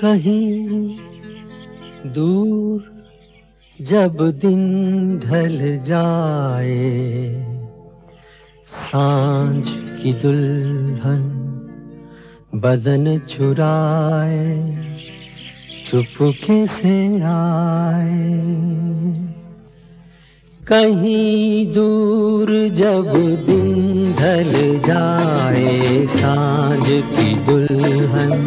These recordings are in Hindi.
कहीं दूर जब दिन ढल जाए, साँझ की दुल्हन बदन चुराए, चुपके से आए। कहीं दूर जब दिन ढल जाए, साँझ की दुल्हन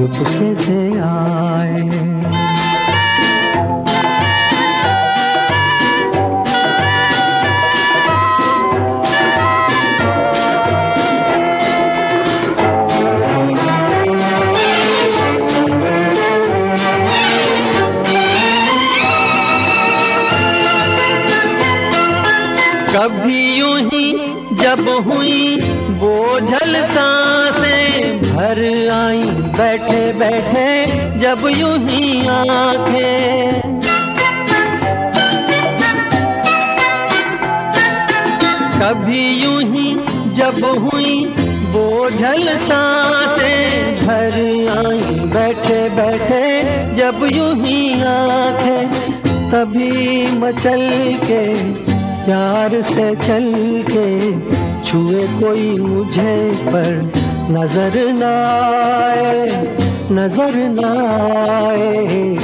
चुपके से आए। कभी यूँ ही जब हुई बोझल साँसें भर आई, बैठे बैठे, जब यूँ ही आँखें। कभी यूँ ही जब हुई बोझल साँसें। भर आई, बैठे बैठे, जब यूँ ही आँखें। तभी मचल के, प्यार से चल के, छुए कोई मुझे पर। नज़र न नज़र न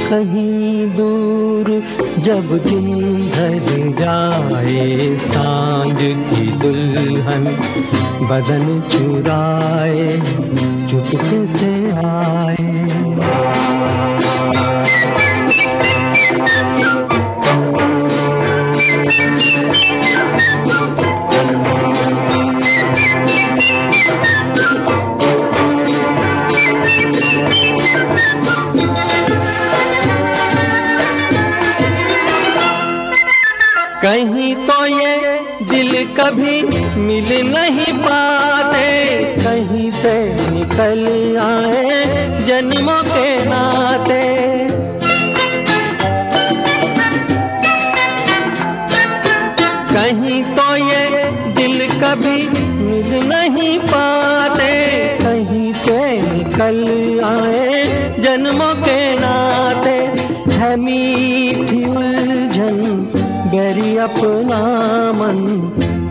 कहीं दूर जब दिन ढल जाए साँझ की दुल्हन बदन चुराए, चुपके से आए। कहीं तो ये दिल कभी मिल नहीं पाते। कहीं से निकल आए जन्मों के नाते। कहीं तो ये दिल कभी मिल नहीं पाते। कहीं से निकल आए जन्मों के नाते। है मीठी अपना मन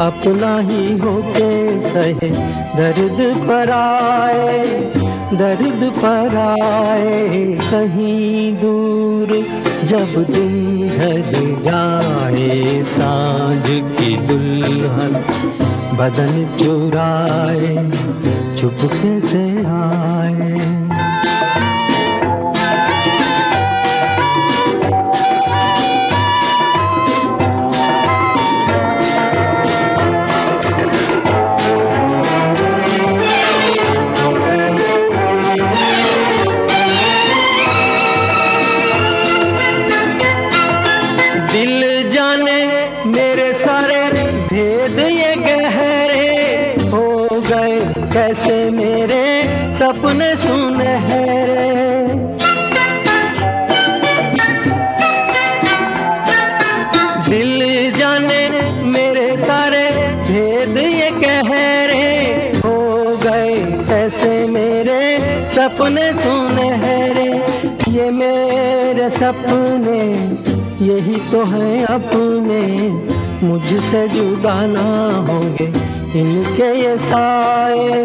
अपना ही होके सहे दर्द पर आए, दर्द पर आए, कहीं दूर जब दिन ढल जाए, साँझ की दुल्हन बदन चुराए, चुपके से आए। कैसे मेरे सपने सुनहरे दिल जाने मेरे सारे भेद ये गहरे हो गए कैसे मेरे सपने सुनहरे ये मेरे सपने, यही तो है अपने। मुझसे जुदा ना होंगे। इनके ये साए,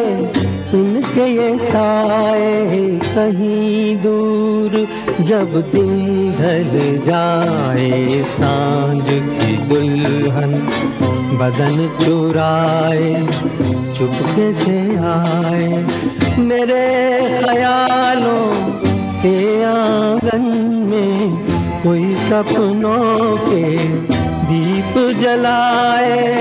इनके ये साए कहीं दूर जब दिन ढल जाए साँझ की दुल्हन बदन चुराए, चुपके से आए। मेरे ख्यालों के आँगन में कोई सपनों के दीप जलाए।